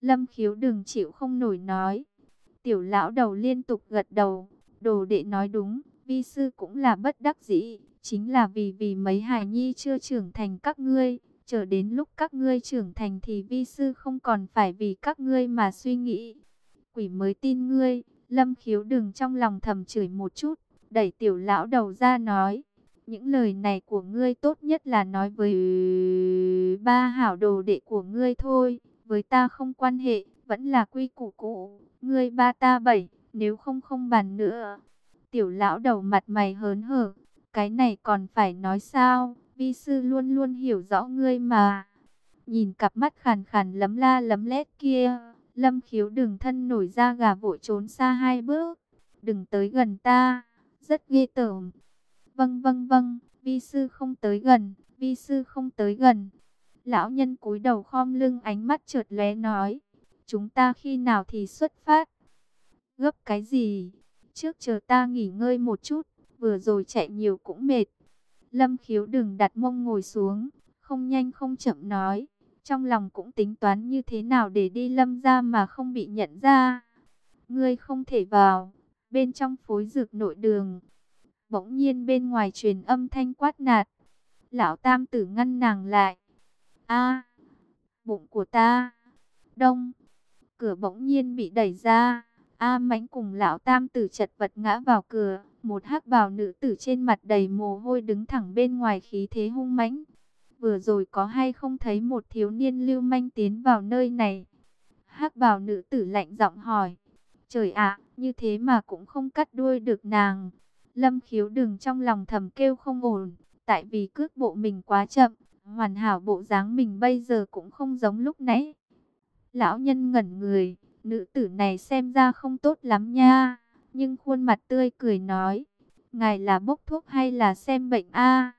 Lâm khiếu đừng chịu không nổi nói. Tiểu lão đầu liên tục gật đầu. Đồ đệ nói đúng, vi sư cũng là bất đắc dĩ. Chính là vì vì mấy hài nhi chưa trưởng thành các ngươi. Chờ đến lúc các ngươi trưởng thành thì vi sư không còn phải vì các ngươi mà suy nghĩ. Quỷ mới tin ngươi, lâm khiếu đừng trong lòng thầm chửi một chút. Đẩy tiểu lão đầu ra nói. Những lời này của ngươi tốt nhất là nói với ba hảo đồ đệ của ngươi thôi. Với ta không quan hệ, vẫn là quy củ cũ. Ngươi ba ta bảy, nếu không không bàn nữa. Tiểu lão đầu mặt mày hớn hở. Cái này còn phải nói sao? Vi sư luôn luôn hiểu rõ ngươi mà. Nhìn cặp mắt khàn khàn lấm la lấm lét kia. Lâm khiếu đừng thân nổi ra gà vội trốn xa hai bước. Đừng tới gần ta. Rất ghê tởm. Vâng vâng vâng. Vi sư không tới gần. Vi sư không tới gần. Lão nhân cúi đầu khom lưng ánh mắt chợt lóe nói. Chúng ta khi nào thì xuất phát? Gấp cái gì? Trước chờ ta nghỉ ngơi một chút. Vừa rồi chạy nhiều cũng mệt. Lâm khiếu đừng đặt mông ngồi xuống. Không nhanh không chậm nói. Trong lòng cũng tính toán như thế nào để đi lâm ra mà không bị nhận ra. Ngươi không thể vào. Bên trong phối dược nội đường. Bỗng nhiên bên ngoài truyền âm thanh quát nạt. Lão tam tử ngăn nàng lại a bụng của ta. Đông. Cửa bỗng nhiên bị đẩy ra. A mãnh cùng lão tam tử chật vật ngã vào cửa. Một hắc bào nữ tử trên mặt đầy mồ hôi đứng thẳng bên ngoài khí thế hung mãnh. Vừa rồi có hay không thấy một thiếu niên lưu manh tiến vào nơi này? hắc bào nữ tử lạnh giọng hỏi. Trời ạ, như thế mà cũng không cắt đuôi được nàng. Lâm khiếu đừng trong lòng thầm kêu không ổn, tại vì cước bộ mình quá chậm, hoàn hảo bộ dáng mình bây giờ cũng không giống lúc nãy. Lão nhân ngẩn người, nữ tử này xem ra không tốt lắm nha, nhưng khuôn mặt tươi cười nói, ngài là bốc thuốc hay là xem bệnh a?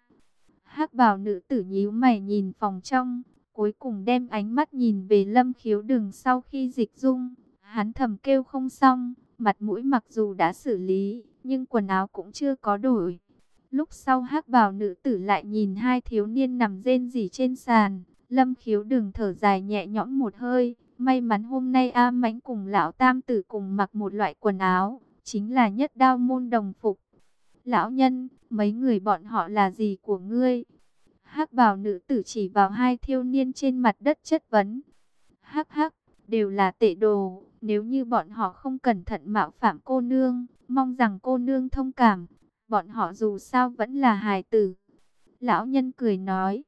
Hắc bào nữ tử nhíu mày nhìn phòng trong, cuối cùng đem ánh mắt nhìn về lâm khiếu đường sau khi dịch dung, hắn thầm kêu không xong, mặt mũi mặc dù đã xử lý, nhưng quần áo cũng chưa có đổi. Lúc sau hắc bào nữ tử lại nhìn hai thiếu niên nằm rên rỉ trên sàn, lâm khiếu đừng thở dài nhẹ nhõm một hơi, may mắn hôm nay A Mãnh cùng lão tam tử cùng mặc một loại quần áo, chính là nhất đao môn đồng phục. Lão nhân, mấy người bọn họ là gì của ngươi? hắc bào nữ tử chỉ vào hai thiếu niên trên mặt đất chất vấn. Hắc hắc, đều là tệ đồ, nếu như bọn họ không cẩn thận mạo phạm cô nương, mong rằng cô nương thông cảm, bọn họ dù sao vẫn là hài tử. Lão nhân cười nói,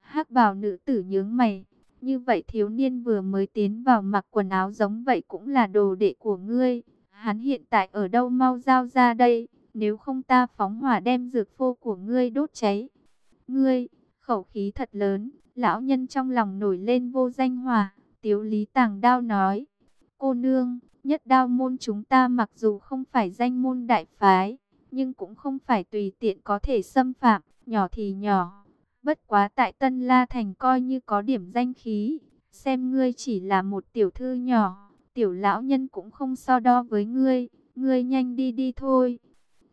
hắc bào nữ tử nhướng mày, như vậy thiếu niên vừa mới tiến vào mặc quần áo giống vậy cũng là đồ đệ của ngươi, hắn hiện tại ở đâu mau giao ra đây, nếu không ta phóng hỏa đem dược phô của ngươi đốt cháy. Ngươi, khẩu khí thật lớn, lão nhân trong lòng nổi lên vô danh hòa, tiếu lý tàng đao nói, cô nương, nhất đao môn chúng ta mặc dù không phải danh môn đại phái, nhưng cũng không phải tùy tiện có thể xâm phạm, nhỏ thì nhỏ. Bất quá tại Tân La Thành coi như có điểm danh khí, xem ngươi chỉ là một tiểu thư nhỏ, tiểu lão nhân cũng không so đo với ngươi, ngươi nhanh đi đi thôi.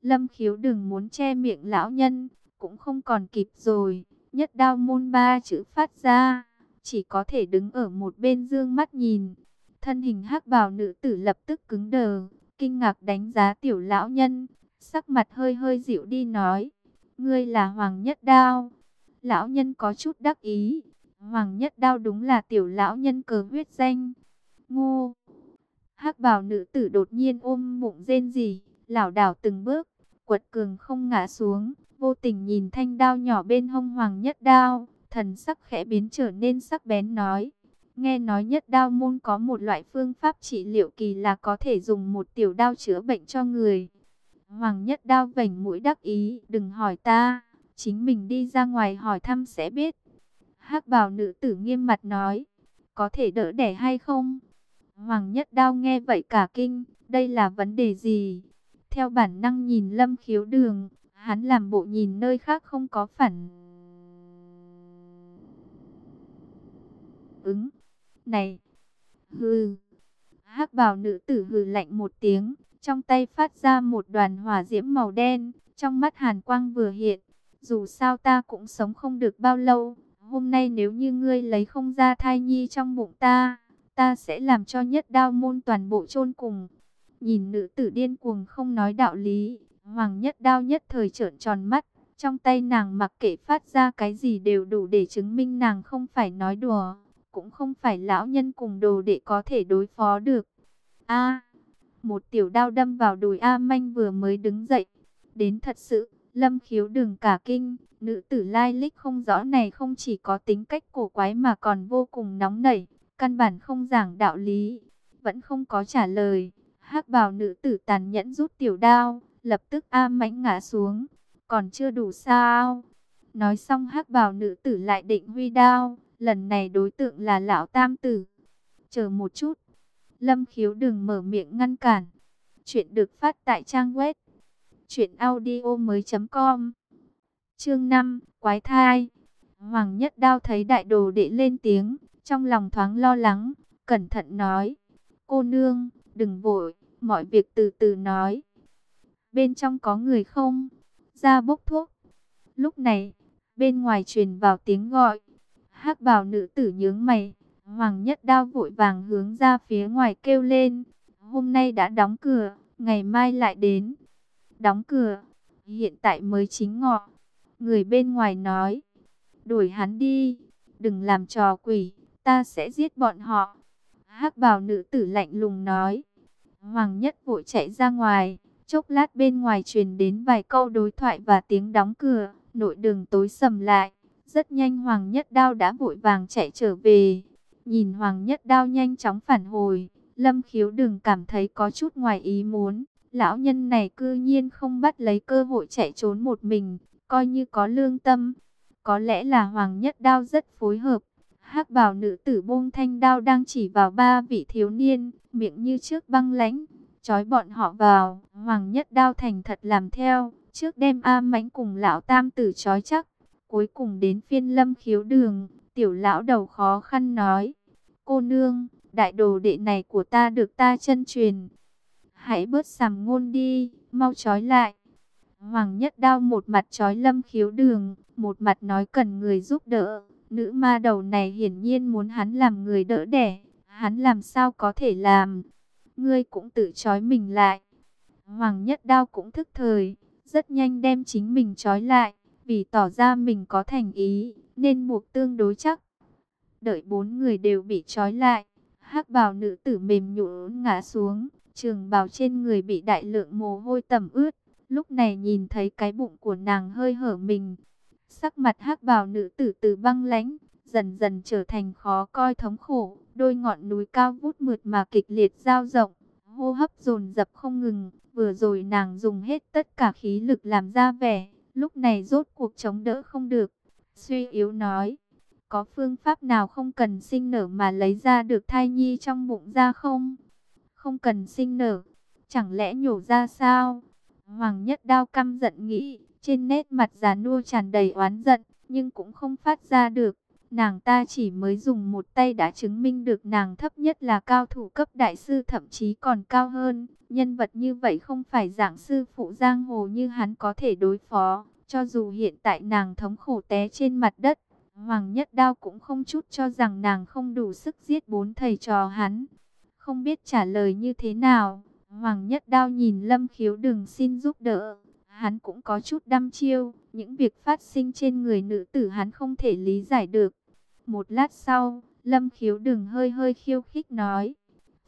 Lâm khiếu đừng muốn che miệng lão nhân, cũng không còn kịp rồi, nhất đao môn ba chữ phát ra, chỉ có thể đứng ở một bên dương mắt nhìn. Thân hình hắc bào nữ tử lập tức cứng đờ, kinh ngạc đánh giá tiểu lão nhân, sắc mặt hơi hơi dịu đi nói, ngươi là Hoàng Nhất Đao. Lão nhân có chút đắc ý, Hoàng Nhất Đao đúng là tiểu lão nhân cờ huyết danh. Ngô! hắc bào nữ tử đột nhiên ôm bụng rên gì, lảo đảo từng bước, quật cường không ngã xuống, vô tình nhìn thanh đao nhỏ bên hông Hoàng Nhất Đao, thần sắc khẽ biến trở nên sắc bén nói. Nghe nói nhất đao môn có một loại phương pháp trị liệu kỳ là có thể dùng một tiểu đao chữa bệnh cho người. Hoàng nhất đao vảnh mũi đắc ý, đừng hỏi ta, chính mình đi ra ngoài hỏi thăm sẽ biết. hắc bào nữ tử nghiêm mặt nói, có thể đỡ đẻ hay không? Hoàng nhất đao nghe vậy cả kinh, đây là vấn đề gì? Theo bản năng nhìn lâm khiếu đường, hắn làm bộ nhìn nơi khác không có phản ứng. Này! Hừ! hắc bào nữ tử hừ lạnh một tiếng, trong tay phát ra một đoàn hỏa diễm màu đen, trong mắt hàn quang vừa hiện. Dù sao ta cũng sống không được bao lâu, hôm nay nếu như ngươi lấy không ra thai nhi trong bụng ta, ta sẽ làm cho nhất đao môn toàn bộ chôn cùng. Nhìn nữ tử điên cuồng không nói đạo lý, Hoàng nhất đao nhất thời trợn tròn mắt. Trong tay nàng mặc kệ phát ra cái gì đều đủ để chứng minh nàng không phải nói đùa, cũng không phải lão nhân cùng đồ để có thể đối phó được. A, một tiểu đao đâm vào đùi A Manh vừa mới đứng dậy. Đến thật sự, lâm khiếu đừng cả kinh, nữ tử lai lịch không rõ này không chỉ có tính cách cổ quái mà còn vô cùng nóng nảy, căn bản không giảng đạo lý, vẫn không có trả lời. hắc bào nữ tử tàn nhẫn rút tiểu đao, lập tức A Mãnh ngã xuống, còn chưa đủ sao? Nói xong hắc bào nữ tử lại định huy đao, lần này đối tượng là lão tam tử. Chờ một chút, Lâm khiếu đừng mở miệng ngăn cản. Chuyện được phát tại trang web truyệnaudiomoi.com. Chương 5, quái thai. Hoàng Nhất Đao thấy đại đồ đệ lên tiếng, trong lòng thoáng lo lắng, cẩn thận nói: "Cô nương, đừng vội, mọi việc từ từ nói." Bên trong có người không? Ra bốc thuốc. Lúc này, bên ngoài truyền vào tiếng gọi. Hắc bào nữ tử nhướng mày, Hoàng Nhất Đao vội vàng hướng ra phía ngoài kêu lên. Hôm nay đã đóng cửa, ngày mai lại đến. Đóng cửa, hiện tại mới chính ngọ. Người bên ngoài nói, đuổi hắn đi, đừng làm trò quỷ, ta sẽ giết bọn họ. hắc bào nữ tử lạnh lùng nói. Hoàng Nhất vội chạy ra ngoài, chốc lát bên ngoài truyền đến vài câu đối thoại và tiếng đóng cửa, nội đường tối sầm lại. Rất nhanh Hoàng Nhất Đao đã vội vàng chạy trở về. Nhìn Hoàng Nhất Đao nhanh chóng phản hồi, Lâm Khiếu đừng cảm thấy có chút ngoài ý muốn. Lão nhân này cư nhiên không bắt lấy cơ hội chạy trốn một mình, coi như có lương tâm. Có lẽ là Hoàng Nhất Đao rất phối hợp. hắc bảo nữ tử buông thanh đao đang chỉ vào ba vị thiếu niên, miệng như trước băng lãnh, trói bọn họ vào. Hoàng Nhất Đao thành thật làm theo, trước đem A Mãnh cùng lão tam tử trói chắc. Cuối cùng đến phiên lâm khiếu đường, Tiểu lão đầu khó khăn nói, cô nương, đại đồ đệ này của ta được ta chân truyền. Hãy bớt sàm ngôn đi, mau trói lại. Hoàng nhất đao một mặt trói lâm khiếu đường, một mặt nói cần người giúp đỡ. Nữ ma đầu này hiển nhiên muốn hắn làm người đỡ đẻ, hắn làm sao có thể làm. Ngươi cũng tự trói mình lại. Hoàng nhất đao cũng thức thời, rất nhanh đem chính mình trói lại, vì tỏ ra mình có thành ý, nên buộc tương đối chắc. Đợi bốn người đều bị trói lại, hắc bào nữ tử mềm nhũn ngã xuống, trường bào trên người bị đại lượng mồ hôi tẩm ướt. Lúc này nhìn thấy cái bụng của nàng hơi hở mình, sắc mặt hắc bào nữ tử từ băng lãnh, dần dần trở thành khó coi thống khổ, đôi ngọn núi cao vút mượt mà kịch liệt dao rộng, hô hấp dồn dập không ngừng, vừa rồi nàng dùng hết tất cả khí lực làm ra vẻ, lúc này rốt cuộc chống đỡ không được, Suy yếu nói, có phương pháp nào không cần sinh nở mà lấy ra được thai nhi trong bụng ra không? Không cần sinh nở, chẳng lẽ nhổ ra sao? Hoàng nhất đao căm giận nghĩ, trên nét mặt già nua tràn đầy oán giận, nhưng cũng không phát ra được. Nàng ta chỉ mới dùng một tay đã chứng minh được nàng thấp nhất là cao thủ cấp đại sư thậm chí còn cao hơn. Nhân vật như vậy không phải dạng sư phụ giang hồ như hắn có thể đối phó. Cho dù hiện tại nàng thống khổ té trên mặt đất, Hoàng Nhất Đao cũng không chút cho rằng nàng không đủ sức giết bốn thầy trò hắn. Không biết trả lời như thế nào, Hoàng Nhất Đao nhìn Lâm Khiếu đừng xin giúp đỡ. Hắn cũng có chút đăm chiêu, những việc phát sinh trên người nữ tử hắn không thể lý giải được. Một lát sau, Lâm Khiếu đừng hơi hơi khiêu khích nói.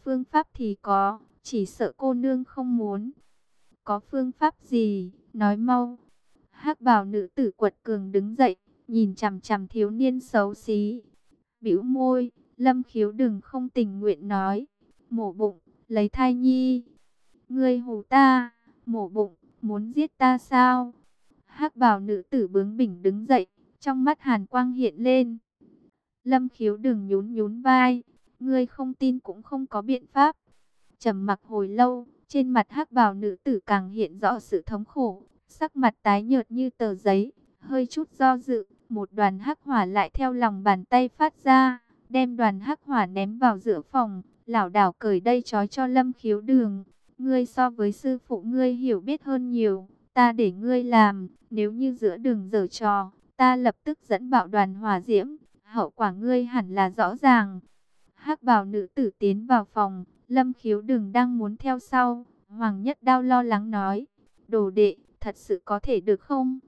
Phương pháp thì có, chỉ sợ cô nương không muốn. Có phương pháp gì, nói mau hắc bào nữ tử quật cường đứng dậy, nhìn chằm chằm thiếu niên xấu xí. Bĩu môi, lâm khiếu đừng không tình nguyện nói. Mổ bụng, lấy thai nhi. Ngươi hù ta, mổ bụng, muốn giết ta sao? hắc bào nữ tử bướng bỉnh đứng dậy, trong mắt hàn quang hiện lên. Lâm khiếu đừng nhún nhún vai, ngươi không tin cũng không có biện pháp. trầm mặc hồi lâu, trên mặt hắc bào nữ tử càng hiện rõ sự thống khổ, sắc mặt tái nhợt như tờ giấy, hơi chút do dự, một đoàn hắc hỏa lại theo lòng bàn tay phát ra, đem đoàn hắc hỏa ném vào giữa phòng, lảo đảo cởi đây trói cho Lâm Khiếu Đường. Ngươi so với sư phụ ngươi hiểu biết hơn nhiều, ta để ngươi làm, nếu như giữa đường dở trò, ta lập tức dẫn bạo đoàn hỏa diễm, hậu quả ngươi hẳn là rõ ràng. hắc bào nữ tử tiến vào phòng, lâm khiếu đường đang muốn theo sau. Hoàng nhất đao lo lắng nói, đồ đệ, thật sự có thể được không?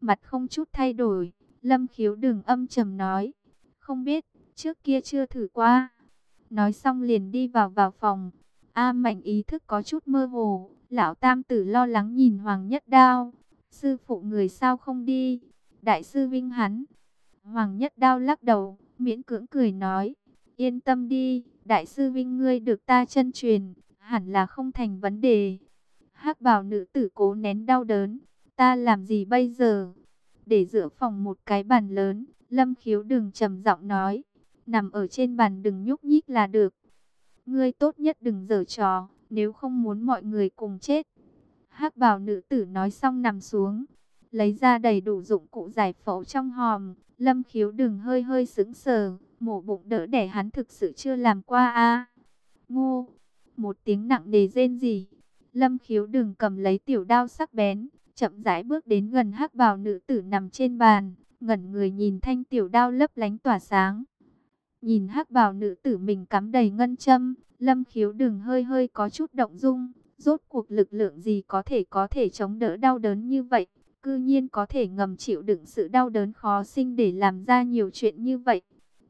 Mặt không chút thay đổi, lâm khiếu đừng âm trầm nói, không biết, trước kia chưa thử qua. Nói xong liền đi vào vào phòng, A mạnh ý thức có chút mơ hồ, lão tam tử lo lắng nhìn Hoàng nhất đao. Sư phụ người sao không đi, đại sư vinh hắn. Hoàng nhất đao lắc đầu, miễn cưỡng cười nói, yên tâm đi, đại sư vinh ngươi được ta chân truyền, hẳn là không thành vấn đề hắc bào nữ tử cố nén đau đớn, ta làm gì bây giờ? Để giữa phòng một cái bàn lớn, lâm khiếu đừng trầm giọng nói, nằm ở trên bàn đừng nhúc nhích là được. Ngươi tốt nhất đừng giở trò, nếu không muốn mọi người cùng chết. hắc bào nữ tử nói xong nằm xuống, lấy ra đầy đủ dụng cụ giải phẫu trong hòm, lâm khiếu đừng hơi hơi sững sờ, mổ bụng đỡ đẻ hắn thực sự chưa làm qua a Ngu! Một tiếng nặng nề rên gì. Lâm khiếu đừng cầm lấy tiểu đao sắc bén, chậm rãi bước đến gần hắc bào nữ tử nằm trên bàn, ngẩn người nhìn thanh tiểu đao lấp lánh tỏa sáng. Nhìn hắc bào nữ tử mình cắm đầy ngân châm, lâm khiếu đừng hơi hơi có chút động dung, rốt cuộc lực lượng gì có thể có thể chống đỡ đau đớn như vậy, cư nhiên có thể ngầm chịu đựng sự đau đớn khó sinh để làm ra nhiều chuyện như vậy.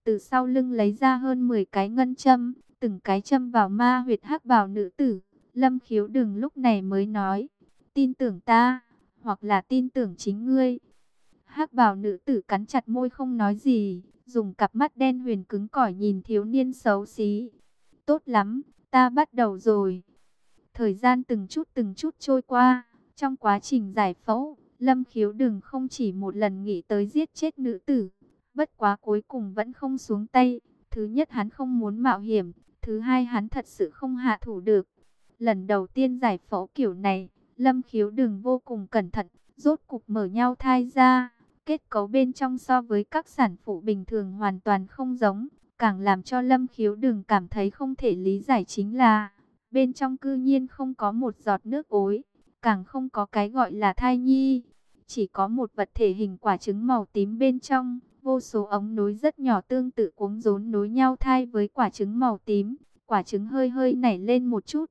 Từ sau lưng lấy ra hơn 10 cái ngân châm, từng cái châm vào ma huyệt hắc bào nữ tử. Lâm khiếu đừng lúc này mới nói, tin tưởng ta, hoặc là tin tưởng chính ngươi. hắc Bảo nữ tử cắn chặt môi không nói gì, dùng cặp mắt đen huyền cứng cỏi nhìn thiếu niên xấu xí. Tốt lắm, ta bắt đầu rồi. Thời gian từng chút từng chút trôi qua, trong quá trình giải phẫu, Lâm khiếu đừng không chỉ một lần nghĩ tới giết chết nữ tử. Bất quá cuối cùng vẫn không xuống tay. Thứ nhất hắn không muốn mạo hiểm, Thứ hai hắn thật sự không hạ thủ được. Lần đầu tiên giải phẫu kiểu này, Lâm khiếu đừng vô cùng cẩn thận, rốt cục mở nhau thai ra. Kết cấu bên trong so với các sản phụ bình thường hoàn toàn không giống. Càng làm cho Lâm khiếu đừng cảm thấy không thể lý giải chính là bên trong cư nhiên không có một giọt nước ối, càng không có cái gọi là thai nhi. Chỉ có một vật thể hình quả trứng màu tím bên trong, Vô số ống nối rất nhỏ tương tự cuống rốn nối nhau thai với quả trứng màu tím. Quả trứng hơi hơi nảy lên một chút.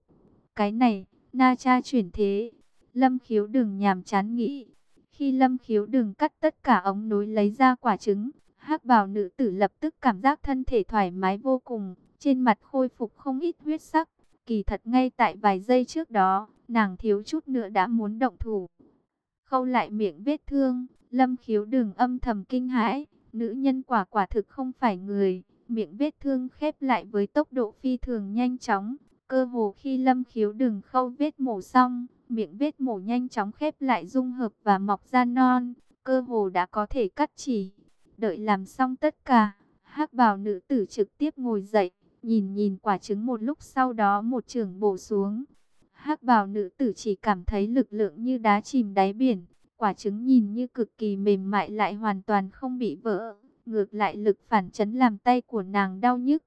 Cái này, na cha chuyển thế. Lâm khiếu đừng nhàm chán nghĩ. Khi lâm khiếu đừng cắt tất cả ống nối lấy ra quả trứng, hắc bào nữ tử lập tức cảm giác thân thể thoải mái vô cùng, trên mặt khôi phục không ít huyết sắc. Kỳ thật ngay tại vài giây trước đó, nàng thiếu chút nữa đã muốn động thủ. Khâu lại miệng vết thương, lâm khiếu đừng âm thầm kinh hãi, Nữ nhân quả quả thực không phải người, miệng vết thương khép lại với tốc độ phi thường nhanh chóng. Cơ hồ khi lâm khiếu đừng khâu vết mổ xong, miệng vết mổ nhanh chóng khép lại dung hợp và mọc ra non, cơ hồ đã có thể cắt chỉ. Đợi làm xong tất cả, hắc bào nữ tử trực tiếp ngồi dậy, nhìn nhìn quả trứng một lúc sau đó một trường bổ xuống. hắc bào nữ tử chỉ cảm thấy lực lượng như đá chìm đáy biển, Quả trứng nhìn như cực kỳ mềm mại lại hoàn toàn không bị vỡ. Ngược lại lực phản chấn làm tay của nàng đau nhức.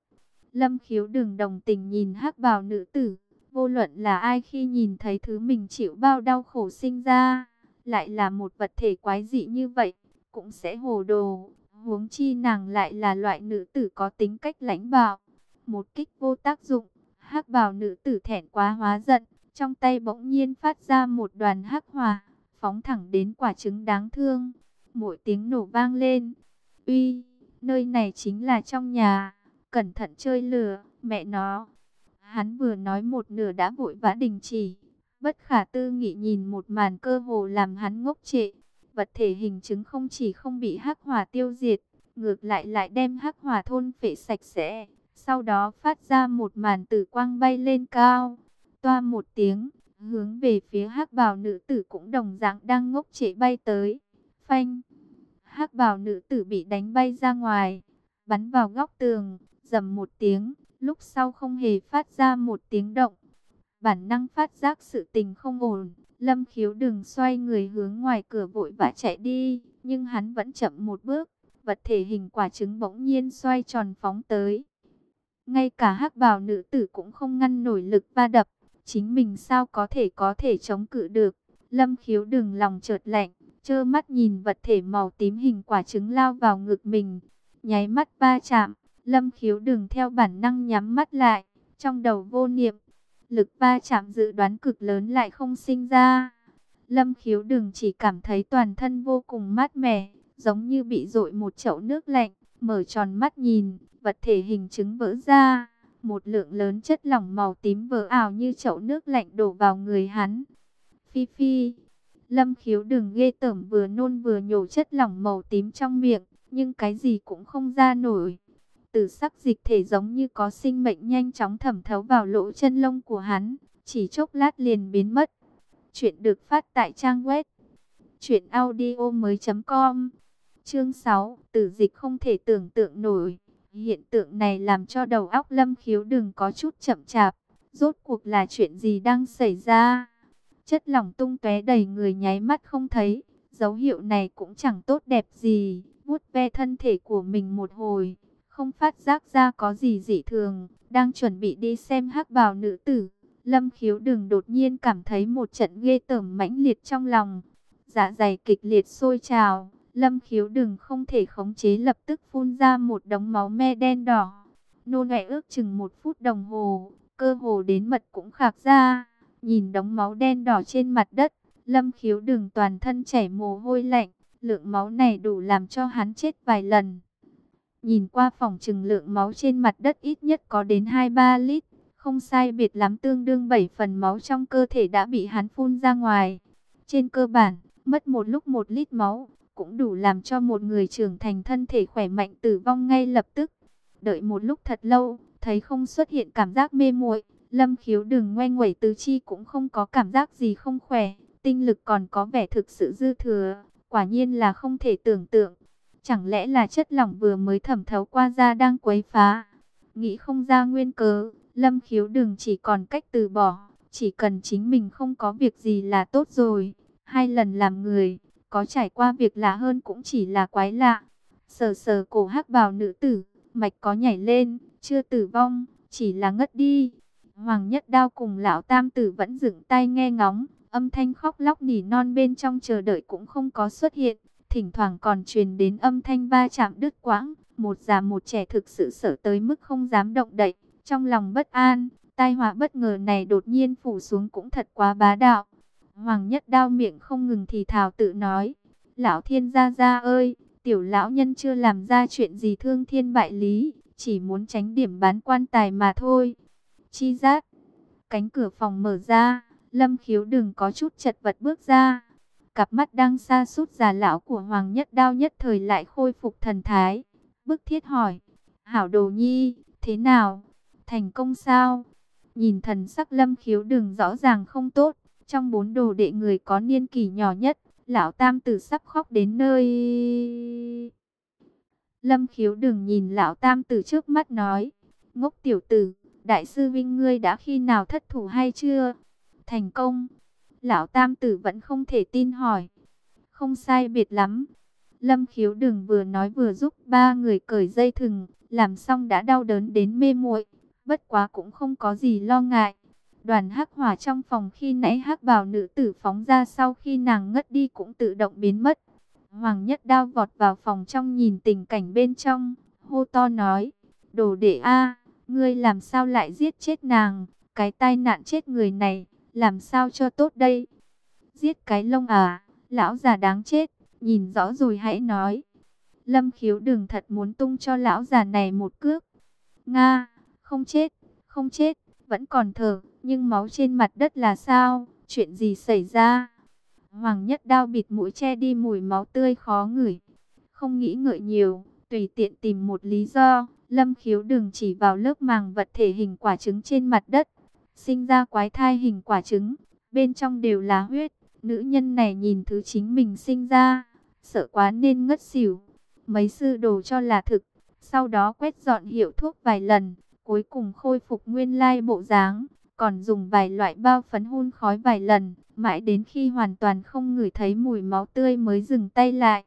Lâm khiếu đừng đồng tình nhìn hắc bào nữ tử. Vô luận là ai khi nhìn thấy thứ mình chịu bao đau khổ sinh ra. Lại là một vật thể quái dị như vậy. Cũng sẽ hồ đồ. Huống chi nàng lại là loại nữ tử có tính cách lãnh bạo. Một kích vô tác dụng. hắc bào nữ tử thẹn quá hóa giận. Trong tay bỗng nhiên phát ra một đoàn hắc hòa phóng thẳng đến quả trứng đáng thương. Mỗi tiếng nổ vang lên. Uy, nơi này chính là trong nhà. Cẩn thận chơi lừa mẹ nó. Hắn vừa nói một nửa đã vội vã đình chỉ. Bất khả tư nghị nhìn một màn cơ hồ làm hắn ngốc trệ. Vật thể hình chứng không chỉ không bị hắc hỏa tiêu diệt, ngược lại lại đem hắc hỏa thôn phệ sạch sẽ. Sau đó phát ra một màn tử quang bay lên cao. Toa một tiếng, hướng về phía hắc bào nữ tử cũng đồng dạng đang ngốc trệ bay tới. Phanh! hắc bào nữ tử bị đánh bay ra ngoài, bắn vào góc tường, dầm một tiếng, lúc sau không hề phát ra một tiếng động. Bản năng phát giác sự tình không ổn, lâm khiếu đừng xoay người hướng ngoài cửa vội vã chạy đi, nhưng hắn vẫn chậm một bước, vật thể hình quả trứng bỗng nhiên xoay tròn phóng tới. Ngay cả hắc bào nữ tử cũng không ngăn nổi lực va đập, chính mình sao có thể có thể chống cự được. Lâm khiếu đừng lòng chợt lạnh, trơ mắt nhìn vật thể màu tím hình quả trứng lao vào ngực mình. Nháy mắt ba chạm, Lâm khiếu đừng theo bản năng nhắm mắt lại, trong đầu vô niệm, lực va chạm dự đoán cực lớn lại không sinh ra. Lâm khiếu đừng chỉ cảm thấy toàn thân vô cùng mát mẻ, giống như bị dội một chậu nước lạnh, mở tròn mắt nhìn, vật thể hình chứng vỡ ra. Một lượng lớn chất lỏng màu tím vỡ ảo như chậu nước lạnh đổ vào người hắn. Phi phi, lâm khiếu đừng ghê tởm vừa nôn vừa nhổ chất lỏng màu tím trong miệng, nhưng cái gì cũng không ra nổi. Tử sắc dịch thể giống như có sinh mệnh nhanh chóng thẩm thấu vào lỗ chân lông của hắn, chỉ chốc lát liền biến mất. Chuyện được phát tại trang web truyệnaudiomoi.com. Chương 6, tử dịch không thể tưởng tượng nổi. Hiện tượng này làm cho đầu óc Lâm Khiếu đừng có chút chậm chạp. Rốt cuộc là chuyện gì đang xảy ra? Chất lỏng tung tóe đầy người nháy mắt không thấy. Dấu hiệu này cũng chẳng tốt đẹp gì. vuốt ve thân thể của mình một hồi, không phát giác ra có gì dị thường, đang chuẩn bị đi xem hắc bào nữ tử. Lâm khiếu đừng đột nhiên cảm thấy một trận ghê tởm mãnh liệt trong lòng. Dạ dày kịch liệt sôi trào, lâm khiếu đừng không thể khống chế lập tức phun ra một đống máu me đen đỏ. Nôn ẹ ước chừng một phút đồng hồ, cơ hồ đến mật cũng khạc ra. Nhìn đống máu đen đỏ trên mặt đất, lâm khiếu đừng toàn thân chảy mồ hôi lạnh. Lượng máu này đủ làm cho hắn chết vài lần. Nhìn qua phòng trừng lượng máu trên mặt đất ít nhất có đến 2-3 lít. Không sai biệt lắm tương đương 7 phần máu trong cơ thể đã bị hắn phun ra ngoài. Trên cơ bản, mất một lúc một lít máu, cũng đủ làm cho một người trưởng thành thân thể khỏe mạnh tử vong ngay lập tức. Đợi một lúc thật lâu, thấy không xuất hiện cảm giác mê muội, lâm khiếu đừng ngoe nguẩy tứ chi cũng không có cảm giác gì không khỏe, tinh lực còn có vẻ thực sự dư thừa, quả nhiên là không thể tưởng tượng. Chẳng lẽ là chất lỏng vừa mới thẩm thấu qua da đang quấy phá? Nghĩ không ra nguyên cớ, Lâm khiếu đừng chỉ còn cách từ bỏ, chỉ cần chính mình không có việc gì là tốt rồi. Hai lần làm người, có trải qua việc lạ hơn cũng chỉ là quái lạ. Sờ sờ cổ hắc bào nữ tử, mạch có nhảy lên, chưa tử vong, chỉ là ngất đi. Hoàng nhất đao cùng lão tam tử vẫn dựng tay nghe ngóng, âm thanh khóc lóc nỉ non bên trong chờ đợi cũng không có xuất hiện. Thỉnh thoảng còn truyền đến âm thanh va chạm đứt quãng, một già một trẻ thực sự sợ tới mức không dám động đậy. Trong lòng bất an, tai họa bất ngờ này đột nhiên phủ xuống cũng thật quá bá đạo. Hoàng nhất đao miệng không ngừng thì thào tự nói. Lão thiên gia gia ơi, tiểu lão nhân chưa làm ra chuyện gì thương thiên bại lý, chỉ muốn tránh điểm bán quan tài mà thôi. Chi giác, cánh cửa phòng mở ra, lâm khiếu đừng có chút chật vật bước ra. Cặp mắt đang xa sút già lão của Hoàng nhất đao nhất thời lại khôi phục thần thái. Bức thiết hỏi, hảo đồ nhi, thế nào? thành công sao? Nhìn thần sắc lâm khiếu đừng rõ ràng không tốt, trong bốn đồ đệ người có niên kỷ nhỏ nhất, lão tam tử sắp khóc đến nơi. Lâm khiếu đừng nhìn lão tam tử trước mắt nói, ngốc tiểu tử, đại sư vinh ngươi đã khi nào thất thủ hay chưa? Thành công. Lão tam tử vẫn không thể tin hỏi. Không sai biệt lắm. Lâm khiếu đừng vừa nói vừa giúp ba người cởi dây thừng, làm xong đã đau đớn đến mê muội bất quá cũng không có gì lo ngại. Đoàn hắc hỏa trong phòng khi nãy hắc bào nữ tử phóng ra sau khi nàng ngất đi cũng tự động biến mất. Hoàng nhất đao vọt vào phòng trong nhìn tình cảnh bên trong, hô to nói, đồ đệ A, ngươi làm sao lại giết chết nàng, cái tai nạn chết người này, làm sao cho tốt đây? Giết cái lông à, lão già đáng chết, nhìn rõ rồi hãy nói. Lâm khiếu đừng thật muốn tung cho lão già này một cước. Nga! Không chết, không chết, vẫn còn thở, nhưng máu trên mặt đất là sao? Chuyện gì xảy ra? Hoàng nhất đao bịt mũi che đi mùi máu tươi khó ngửi. Không nghĩ ngợi nhiều, tùy tiện tìm một lý do. Lâm khiếu đừng chỉ vào lớp màng vật thể hình quả trứng trên mặt đất. Sinh ra quái thai hình quả trứng, bên trong đều là huyết. Nữ nhân này nhìn thứ chính mình sinh ra, sợ quá nên ngất xỉu. Mấy sư đồ cho là thực, sau đó quét dọn hiệu thuốc vài lần, cuối cùng khôi phục nguyên lai bộ dáng, còn dùng vài loại bao phấn hun khói vài lần, mãi đến khi hoàn toàn không ngửi thấy mùi máu tươi mới dừng tay lại.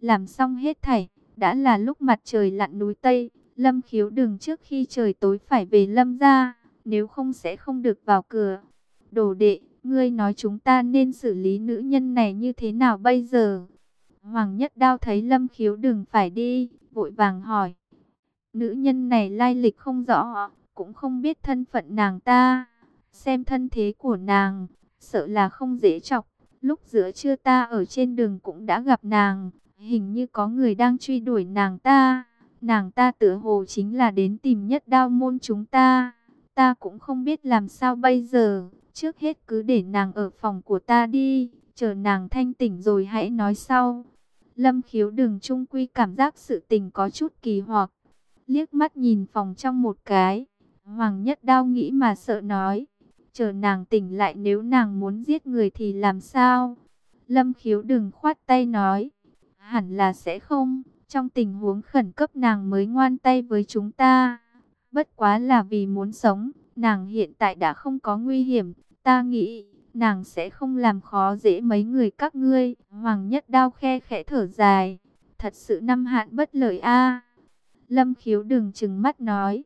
Làm xong hết thảy, đã là lúc mặt trời lặn núi Tây, Lâm khiếu đường trước khi trời tối phải về Lâm ra, nếu không sẽ không được vào cửa. Đồ đệ, ngươi nói chúng ta nên xử lý nữ nhân này như thế nào bây giờ? Hoàng nhất đao thấy Lâm khiếu đừng phải đi, vội vàng hỏi. Nữ nhân này lai lịch không rõ, cũng không biết thân phận nàng ta. Xem thân thế của nàng, sợ là không dễ chọc. Lúc giữa trưa ta ở trên đường cũng đã gặp nàng, hình như có người đang truy đuổi nàng ta. Nàng ta tựa hồ chính là đến tìm nhất đao môn chúng ta. Ta cũng không biết làm sao bây giờ, trước hết cứ để nàng ở phòng của ta đi, chờ nàng thanh tỉnh rồi hãy nói sau. Lâm khiếu đường trung quy cảm giác sự tình có chút kỳ hoặc, liếc mắt nhìn phòng trong một cái. Hoàng nhất đao nghĩ mà sợ nói, chờ nàng tỉnh lại nếu nàng muốn giết người thì làm sao? Lâm khiếu đừng khoát tay nói, hẳn là sẽ không, trong tình huống khẩn cấp nàng mới ngoan tay với chúng ta. Bất quá là vì muốn sống, nàng hiện tại đã không có nguy hiểm, ta nghĩ nàng sẽ không làm khó dễ mấy người các ngươi. Hoàng nhất đao khe khẽ thở dài, thật sự năm hạn bất lợi a. Lâm khiếu đừng chừng mắt nói,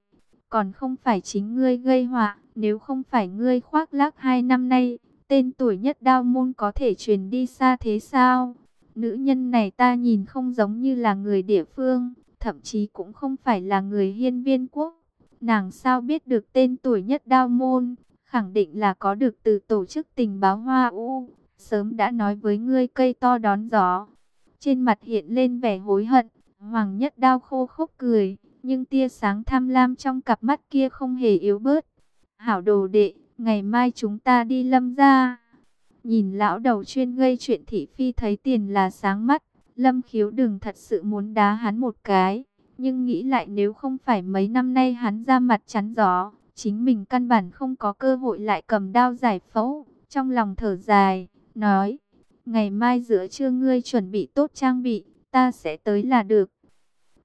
còn không phải chính ngươi gây họa, nếu không phải ngươi khoác lác hai năm nay, tên tuổi nhất đao môn có thể truyền đi xa thế sao? Nữ nhân này ta nhìn không giống như là người địa phương, thậm chí cũng không phải là người hiên viên quốc. Nàng sao biết được tên tuổi nhất đao môn, khẳng định là có được từ tổ chức tình báo Hoa U, sớm đã nói với ngươi cây to đón gió. Trên mặt hiện lên vẻ hối hận, Hoàng Nhất Đao khô khốc cười, nhưng tia sáng tham lam trong cặp mắt kia không hề yếu bớt. Hảo đồ đệ, ngày mai chúng ta đi lâm ra. Nhìn lão đầu chuyên gây chuyện thị phi thấy tiền là sáng mắt, lâm khiếu đừng thật sự muốn đá hắn một cái. Nhưng nghĩ lại nếu không phải mấy năm nay hắn ra mặt chắn gió, chính mình căn bản không có cơ hội lại cầm đao giải phẫu. Trong lòng thở dài, nói, ngày mai giữa trưa ngươi chuẩn bị tốt trang bị, ta sẽ tới là được.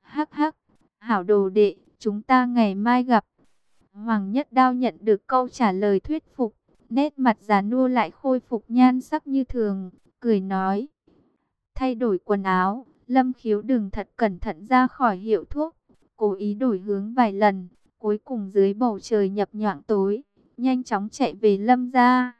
Hắc hắc, hảo đồ đệ, chúng ta ngày mai gặp. Hoàng Nhất Đao nhận được câu trả lời thuyết phục, nét mặt già nua lại khôi phục nhan sắc như thường, cười nói. Thay đổi quần áo, Lâm Khiếu đừng thật cẩn thận ra khỏi hiệu thuốc, cố ý đổi hướng vài lần, cuối cùng dưới bầu trời nhập nhoạng tối, nhanh chóng chạy về Lâm gia.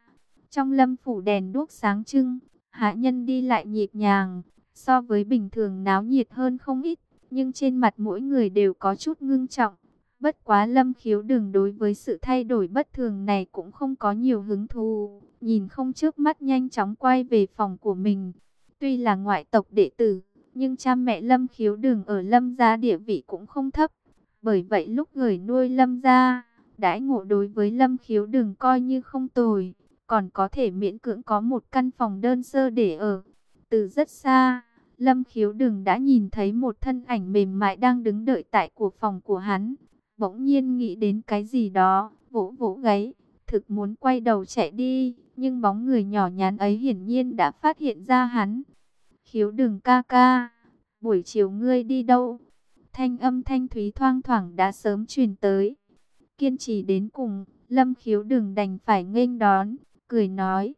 Trong Lâm phủ đèn đuốc sáng trưng, hạ nhân đi lại nhịp nhàng, so với bình thường náo nhiệt hơn không ít, nhưng trên mặt mỗi người đều có chút ngưng trọng. Bất quá lâm khiếu đường đối với sự thay đổi bất thường này cũng không có nhiều hứng thú. Nhìn không trước mắt nhanh chóng quay về phòng của mình. Tuy là ngoại tộc đệ tử, nhưng cha mẹ lâm khiếu Đường ở lâm gia địa vị cũng không thấp. Bởi vậy lúc gửi nuôi lâm gia, đãi ngộ đối với lâm khiếu Đường coi như không tồi. Còn có thể miễn cưỡng có một căn phòng đơn sơ để ở. Từ rất xa, lâm khiếu Đường đã nhìn thấy một thân ảnh mềm mại đang đứng đợi tại của phòng của hắn bỗng nhiên nghĩ đến cái gì đó, vỗ vỗ gáy, thực muốn quay đầu chạy đi, nhưng bóng người nhỏ nhắn ấy hiển nhiên đã phát hiện ra hắn. Khiếu đừng ca ca, buổi chiều ngươi đi đâu? Thanh âm thanh thúy thoang thoảng đã sớm truyền tới. Kiên trì đến cùng, lâm khiếu đừng đành phải nghênh đón, cười nói.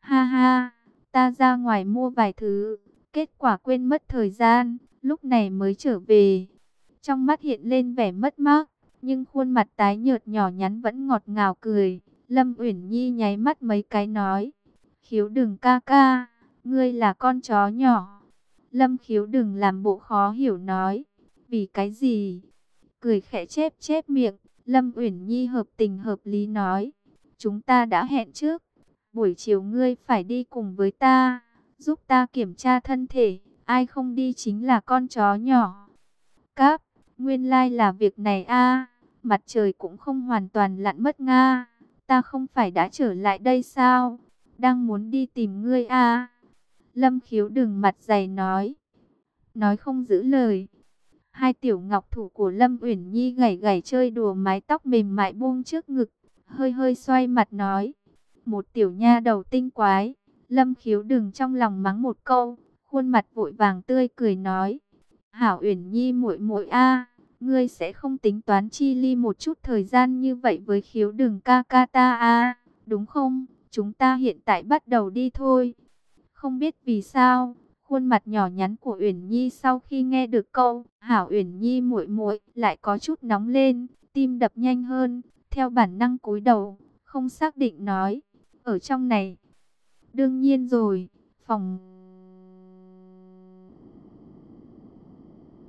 Ha ha, ta ra ngoài mua vài thứ, kết quả quên mất thời gian, lúc này mới trở về. Trong mắt hiện lên vẻ mất mát, nhưng khuôn mặt tái nhợt nhỏ nhắn vẫn ngọt ngào cười. Lâm Uyển Nhi nháy mắt mấy cái nói, khiếu đừng ca ca, ngươi là con chó nhỏ. Lâm khiếu đừng làm bộ khó hiểu nói, vì cái gì? Cười khẽ chép chép miệng, Lâm Uyển Nhi hợp tình hợp lý nói, chúng ta đã hẹn trước, buổi chiều ngươi phải đi cùng với ta, giúp ta kiểm tra thân thể, ai không đi chính là con chó nhỏ. Các, nguyên lai like là việc này a mặt trời cũng không hoàn toàn lặn mất Nga. Ta không phải đã trở lại đây sao? Đang muốn đi tìm ngươi à? Lâm khiếu đừng mặt dày nói. Nói không giữ lời. Hai tiểu ngọc thủ của Lâm Uyển Nhi gảy gảy chơi đùa mái tóc mềm mại buông trước ngực. Hơi hơi xoay mặt nói. Một tiểu nha đầu tinh quái. Lâm khiếu đừng trong lòng mắng một câu. Khuôn mặt vội vàng tươi cười nói. Hảo Uyển Nhi muội muội a Ngươi sẽ không tính toán chi ly một chút thời gian như vậy với khiếu đường ca ca ta à, đúng không? Chúng ta hiện tại bắt đầu đi thôi. Không biết vì sao, khuôn mặt nhỏ nhắn của Uyển Nhi sau khi nghe được câu Hảo Uyển Nhi muội muội lại có chút nóng lên, tim đập nhanh hơn, theo bản năng cúi đầu, không xác định nói, ở trong này. Đương nhiên rồi, phòng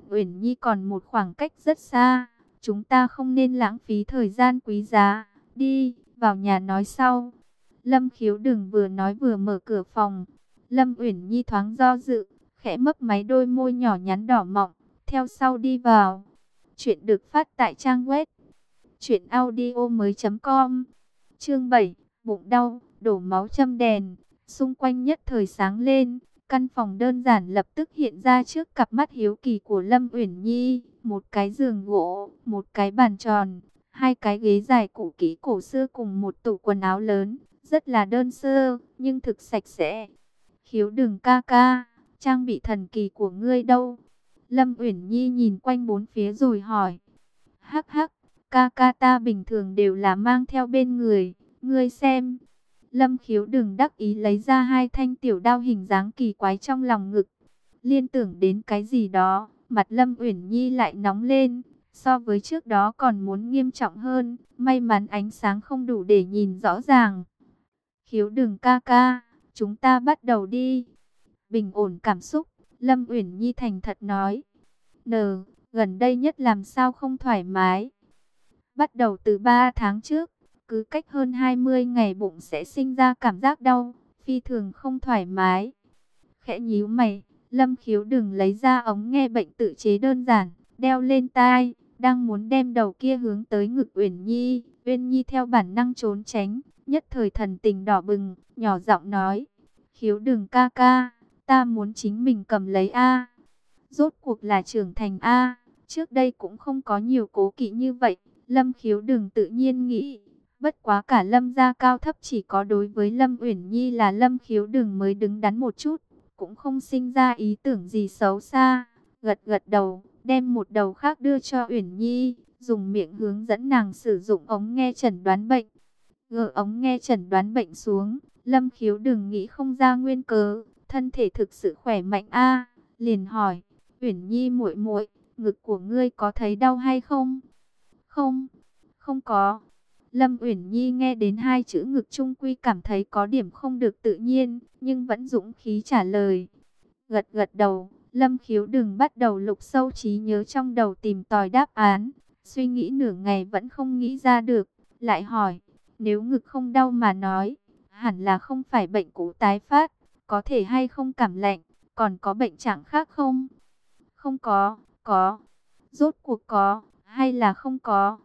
Uyển Nhi còn một khoảng cách rất xa, chúng ta không nên lãng phí thời gian quý giá, đi, vào nhà nói sau. Lâm khiếu đừng vừa nói vừa mở cửa phòng, Lâm Uyển Nhi thoáng do dự, khẽ mấp máy đôi môi nhỏ nhắn đỏ mọng, theo sau đi vào. Chuyện được phát tại trang web truyệnaudiomoi.com. Chương 7, bụng đau, đổ máu châm đèn, xung quanh nhất thời sáng lên, căn phòng đơn giản lập tức hiện ra trước cặp mắt hiếu kỳ của Lâm Uyển Nhi, một cái giường gỗ, một cái bàn tròn, hai cái ghế dài cũ kỹ cổ xưa cùng một tủ quần áo lớn, rất là đơn sơ, nhưng thực sạch sẽ. Khiếu đừng ca ca, trang bị thần kỳ của ngươi đâu? Lâm Uyển Nhi nhìn quanh bốn phía rồi hỏi. Hắc hắc, ca ca ta bình thường đều là mang theo bên người, ngươi xem. Lâm khiếu đừng đắc ý lấy ra hai thanh tiểu đao hình dáng kỳ quái trong lòng ngực. Liên tưởng đến cái gì đó, mặt Lâm Uyển Nhi lại nóng lên, so với trước đó còn muốn nghiêm trọng hơn, may mắn ánh sáng không đủ để nhìn rõ ràng. Khiếu đừng ca ca, chúng ta bắt đầu đi. Bình ổn cảm xúc, Lâm Uyển Nhi thành thật nói. N, gần đây nhất làm sao không thoải mái. Bắt đầu từ 3 tháng trước, cứ cách hơn 20 ngày bụng sẽ sinh ra cảm giác đau, phi thường không thoải mái. Khẽ nhíu mày, Lâm Khiếu đừng lấy ra ống nghe bệnh tự chế đơn giản, đeo lên tai, đang muốn đem đầu kia hướng tới ngực Uyển Nhi, Uyên Nhi theo bản năng trốn tránh, nhất thời thần tình đỏ bừng, nhỏ giọng nói: "Khiếu đừng ca ca, ta muốn chính mình cầm lấy a." Rốt cuộc là trưởng thành a, trước đây cũng không có nhiều cố kỵ như vậy, Lâm Khiếu đừng tự nhiên nghĩ, bất quá cả Lâm gia cao thấp chỉ có đối với Lâm Uyển Nhi là Lâm Khiếu đừng mới đứng đắn một chút, cũng không sinh ra ý tưởng gì xấu xa, gật gật đầu, đem một đầu khác đưa cho Uyển Nhi, dùng miệng hướng dẫn nàng sử dụng ống nghe chẩn đoán bệnh. Gỡ ống nghe chẩn đoán bệnh xuống, Lâm Khiếu đừng nghĩ không ra nguyên cớ, thân thể thực sự khỏe mạnh a, liền hỏi, "Uyển Nhi muội muội, ngực của ngươi có thấy đau hay không?" "Không, không có." Lâm Uyển Nhi nghe đến hai chữ ngực trung quy cảm thấy có điểm không được tự nhiên, nhưng vẫn dũng khí trả lời. Gật gật đầu, Lâm Khiếu đừng bắt đầu lục sâu trí nhớ trong đầu tìm tòi đáp án, suy nghĩ nửa ngày vẫn không nghĩ ra được, lại hỏi, nếu ngực không đau mà nói, hẳn là không phải bệnh cũ tái phát, có thể hay không cảm lạnh, còn có bệnh trạng khác không? Không có, có. Rốt cuộc có, hay là không có?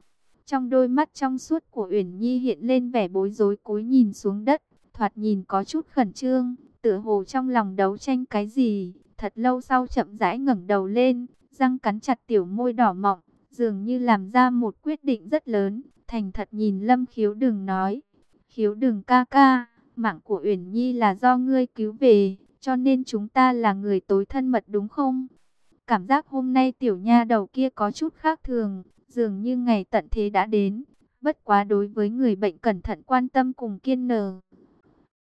Trong đôi mắt trong suốt của Uyển Nhi hiện lên vẻ bối rối cúi nhìn xuống đất, thoạt nhìn có chút khẩn trương, tựa hồ trong lòng đấu tranh cái gì. Thật lâu sau chậm rãi ngẩng đầu lên, răng cắn chặt tiểu môi đỏ mọng, dường như làm ra một quyết định rất lớn, thành thật nhìn Lâm Khiếu đừng nói. Khiếu đừng ca ca, mạng của Uyển Nhi là do ngươi cứu về, cho nên chúng ta là người tối thân mật đúng không? Cảm giác hôm nay tiểu nha đầu kia có chút khác thường, dường như ngày tận thế đã đến. Bất quá đối với người bệnh cẩn thận quan tâm cùng kiên nờ.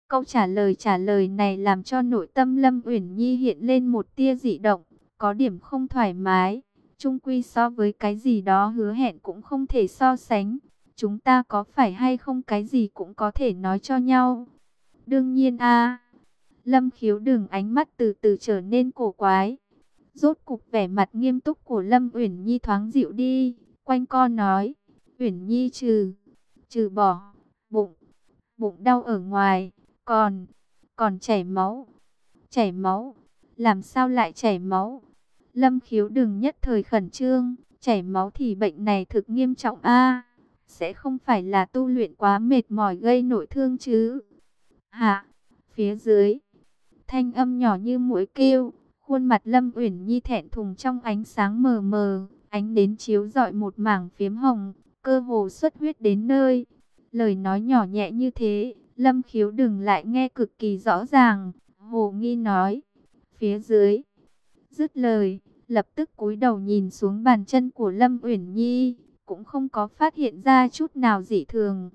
Câu trả lời trả lời này làm cho nội tâm Lâm Uyển Nhi hiện lên một tia dị động, có điểm không thoải mái. Trung quy so với cái gì đó hứa hẹn cũng không thể so sánh. Chúng ta có phải hay không cái gì cũng có thể nói cho nhau. Đương nhiên a Lâm khiếu đừng ánh mắt từ từ trở nên cổ quái. Rốt cục vẻ mặt nghiêm túc của Lâm Uyển Nhi thoáng dịu đi, quanh co nói, Uyển Nhi trừ, trừ bỏ, bụng, bụng đau ở ngoài, còn, còn chảy máu, chảy máu, làm sao lại chảy máu? Lâm khiếu đừng nhất thời khẩn trương, chảy máu thì bệnh này thực nghiêm trọng a sẽ không phải là tu luyện quá mệt mỏi gây nội thương chứ? Hạ, phía dưới, thanh âm nhỏ như mũi kêu, khuôn mặt Lâm Uyển Nhi thẹn thùng trong ánh sáng mờ mờ, ánh đến chiếu rọi một mảng phiếm hồng, cơ hồ xuất huyết đến nơi. Lời nói nhỏ nhẹ như thế, Lâm Khiếu đừng lại nghe cực kỳ rõ ràng, Hồ Nghi nói, phía dưới. Dứt lời, lập tức cúi đầu nhìn xuống bàn chân của Lâm Uyển Nhi, cũng không có phát hiện ra chút nào dị thường.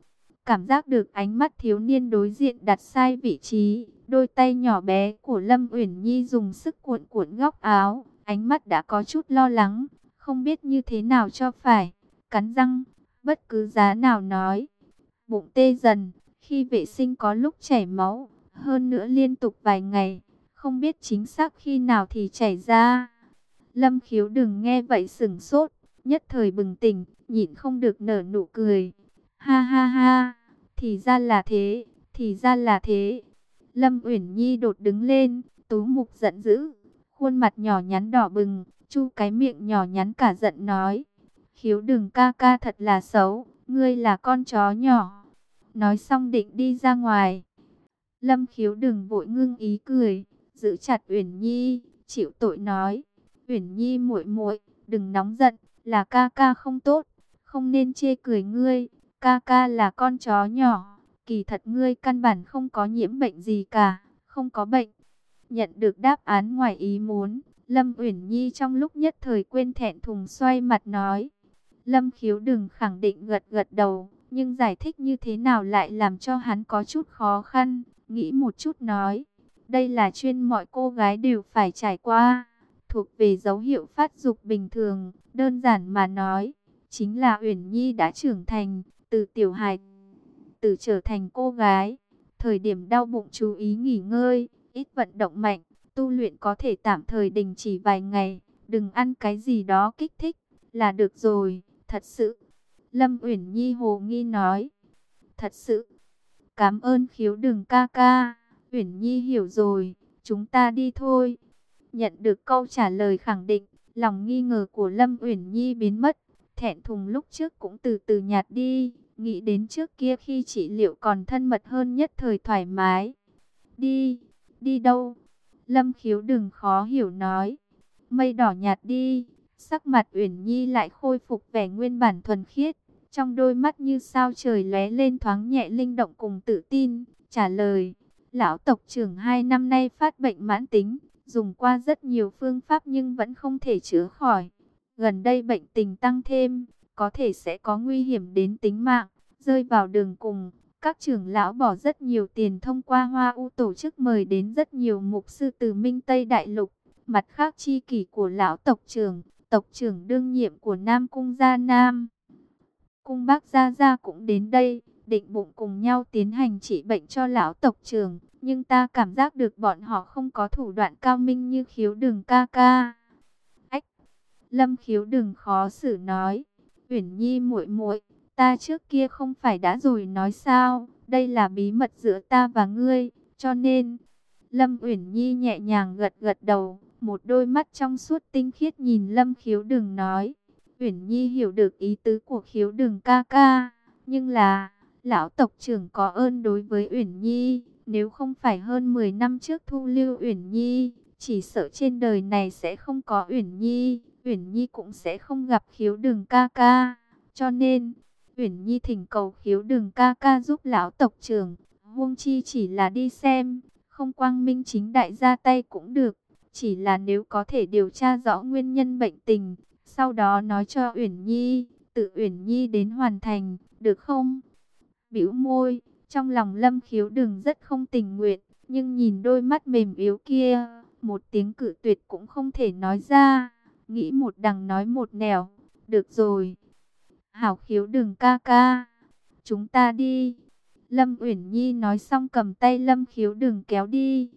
Cảm giác được ánh mắt thiếu niên đối diện đặt sai vị trí, đôi tay nhỏ bé của Lâm Uyển Nhi dùng sức cuộn cuộn góc áo, ánh mắt đã có chút lo lắng, không biết như thế nào cho phải, cắn răng, bất cứ giá nào nói. Bụng tê dần, khi vệ sinh có lúc chảy máu, hơn nữa liên tục vài ngày, không biết chính xác khi nào thì chảy ra. Lâm khiếu đừng nghe vậy sừng sốt, nhất thời bừng tỉnh, nhịn không được nở nụ cười. Ha ha ha, thì ra là thế, thì ra là thế. Lâm Uyển Nhi đột đứng lên, tú mục giận dữ, khuôn mặt nhỏ nhắn đỏ bừng, chu cái miệng nhỏ nhắn cả giận nói. Khiếu đừng ca ca thật là xấu, ngươi là con chó nhỏ. Nói xong định đi ra ngoài. Lâm khiếu đừng vội ngưng ý cười, giữ chặt Uyển Nhi, chịu tội nói. Uyển Nhi muội muội, đừng nóng giận, là ca ca không tốt, không nên chê cười ngươi, ca ca là con chó nhỏ, kỳ thật ngươi căn bản không có nhiễm bệnh gì cả, không có bệnh. Nhận được đáp án ngoài ý muốn, Lâm Uyển Nhi trong lúc nhất thời quên thẹn thùng xoay mặt nói. Lâm Khiếu đừng khẳng định gật gật đầu, nhưng giải thích như thế nào lại làm cho hắn có chút khó khăn, nghĩ một chút nói. Đây là chuyên mọi cô gái đều phải trải qua thuộc về dấu hiệu phát dục bình thường, đơn giản mà nói, chính là Uyển Nhi đã trưởng thành, từ tiểu hài từ trở thành cô gái. Thời điểm đau bụng chú ý nghỉ ngơi, ít vận động mạnh, tu luyện có thể tạm thời đình chỉ vài ngày, đừng ăn cái gì đó kích thích, là được rồi, thật sự. Lâm Uyển Nhi hồ nghi nói, thật sự, cảm ơn khiếu đừng ca ca, Uyển Nhi hiểu rồi, chúng ta đi thôi. Nhận được câu trả lời khẳng định, lòng nghi ngờ của Lâm Uyển Nhi biến mất, thẹn thùng lúc trước cũng từ từ nhạt đi, nghĩ đến trước kia khi chị liệu còn thân mật hơn nhất thời thoải mái. Đi, đi đâu? Lâm khiếu đừng khó hiểu nói. Mây đỏ nhạt đi, sắc mặt Uyển Nhi lại khôi phục vẻ nguyên bản thuần khiết, trong đôi mắt như sao trời lóe lên thoáng nhẹ linh động cùng tự tin, trả lời. Lão tộc trưởng hai năm nay phát bệnh mãn tính, dùng qua rất nhiều phương pháp nhưng vẫn không thể chữa khỏi. Gần đây bệnh tình tăng thêm, có thể sẽ có nguy hiểm đến tính mạng, rơi vào đường cùng. Các trưởng lão bỏ rất nhiều tiền thông qua Hoa U tổ chức mời đến rất nhiều mục sư từ Minh Tây Đại Lục. Mặt khác chi kỷ của lão tộc trưởng, tộc trưởng đương nhiệm của Nam Cung Gia Nam. Cung Bác Gia Gia cũng đến đây, định bụng cùng nhau tiến hành trị bệnh cho lão tộc trường Nhưng ta cảm giác được bọn họ không có thủ đoạn cao minh như khiếu đường ca ca. Ách! Lâm khiếu đường khó xử nói. Uyển Nhi muội muội, ta trước kia không phải đã rồi nói sao? Đây là bí mật giữa ta và ngươi, cho nên... Lâm Uyển Nhi nhẹ nhàng gật gật đầu, một đôi mắt trong suốt tinh khiết nhìn Lâm Khiếu Đừng nói. Uyển Nhi hiểu được ý tứ của Khiếu Đừng ca ca, nhưng là lão tộc trưởng có ơn đối với Uyển Nhi, nếu không phải hơn 10 năm trước thu lưu Uyển Nhi, chỉ sợ trên đời này sẽ không có Uyển Nhi, Uyển Nhi cũng sẽ không gặp khiếu đường ca ca. Cho nên, Uyển Nhi thỉnh cầu khiếu đường ca ca giúp lão tộc trưởng, Huông Chi chỉ là đi xem, không quang minh chính đại ra tay cũng được, chỉ là nếu có thể điều tra rõ nguyên nhân bệnh tình, sau đó nói cho Uyển Nhi, tự Uyển Nhi đến hoàn thành, được không? Bĩu môi, trong lòng lâm khiếu đừng rất không tình nguyện, nhưng nhìn đôi mắt mềm yếu kia, một tiếng cự tuyệt cũng không thể nói ra. Nghĩ một đằng nói một nẻo, được rồi. Hảo khiếu đừng ca ca, chúng ta đi. Lâm Uyển Nhi nói xong cầm tay Lâm khiếu đừng kéo đi.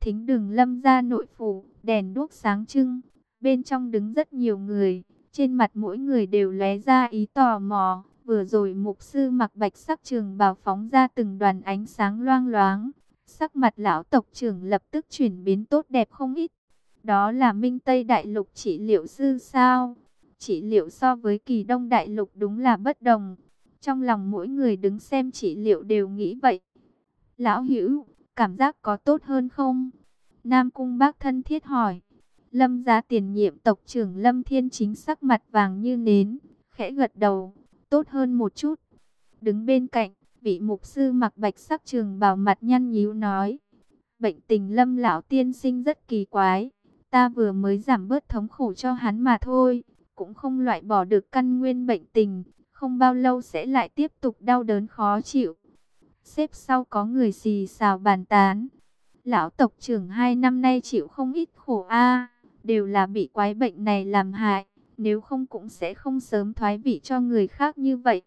Thính đừng lâm ra nội phủ, đèn đuốc sáng trưng. Bên trong đứng rất nhiều người, trên mặt mỗi người đều lóe ra ý tò mò. Vừa rồi mục sư mặc bạch sắc trường bào phóng ra từng đoàn ánh sáng loang loáng. Sắc mặt lão tộc trưởng lập tức chuyển biến tốt đẹp không ít. Đó là Minh Tây Đại Lục trị liệu sư sao? Trị liệu so với kỳ Đông Đại Lục đúng là bất đồng. Trong lòng mỗi người đứng xem trị liệu đều nghĩ vậy. Lão Hữu cảm giác có tốt hơn không? Nam Cung Bác thân thiết hỏi. Lâm gia tiền nhiệm tộc trưởng Lâm Thiên chính sắc mặt vàng như nến, khẽ gật đầu tốt hơn một chút. Đứng bên cạnh, vị mục sư mặc bạch sắc trường bào mặt nhăn nhíu nói. Bệnh tình lâm lão tiên sinh rất kỳ quái. Ta vừa mới giảm bớt thống khổ cho hắn mà thôi. Cũng không loại bỏ được căn nguyên bệnh tình. Không bao lâu sẽ lại tiếp tục đau đớn khó chịu. Xếp sau có người xì xào bàn tán. Lão tộc trưởng hai năm nay chịu không ít khổ a Đều là bị quái bệnh này làm hại nếu không cũng sẽ không sớm thoái vị cho người khác như vậy.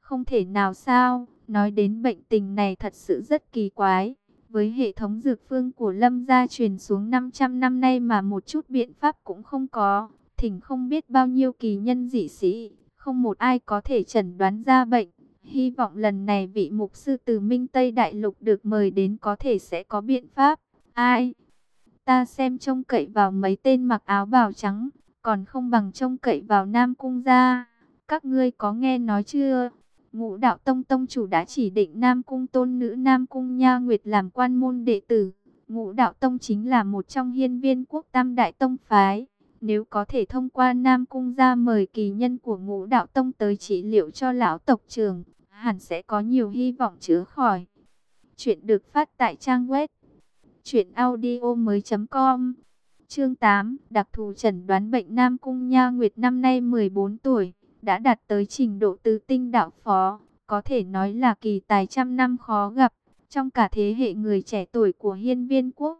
Không thể nào sao, nói đến bệnh tình này thật sự rất kỳ quái. Với hệ thống dược phương của Lâm gia truyền xuống 500 năm nay mà một chút biện pháp cũng không có, thỉnh không biết bao nhiêu kỳ nhân dị sĩ, không một ai có thể chẩn đoán ra bệnh. Hy vọng lần này vị mục sư từ Minh Tây Đại Lục được mời đến có thể sẽ có biện pháp. Ai? Ta xem trông cậy vào mấy tên mặc áo bào trắng, còn không bằng trông cậy vào Nam Cung gia. Các ngươi có nghe nói chưa? Ngũ đạo tông tông chủ đã chỉ định Nam Cung tôn nữ, Nam Cung Nha Nguyệt làm quan môn đệ tử. Ngũ đạo tông chính là một trong hiên viên quốc tam đại tông phái. Nếu có thể thông qua Nam Cung ra mời kỳ nhân của ngũ đạo tông tới trị liệu cho lão tộc trường, hẳn sẽ có nhiều hy vọng chứa khỏi. Chuyện được phát tại trang web truyệnaudiomoi.com. Chương 8, đặc thù chẩn đoán bệnh Nam Cung Nha Nguyệt năm nay 14 tuổi, đã đạt tới trình độ tứ tinh đạo phó, có thể nói là kỳ tài trăm năm khó gặp trong cả thế hệ người trẻ tuổi của Hiên Viên quốc.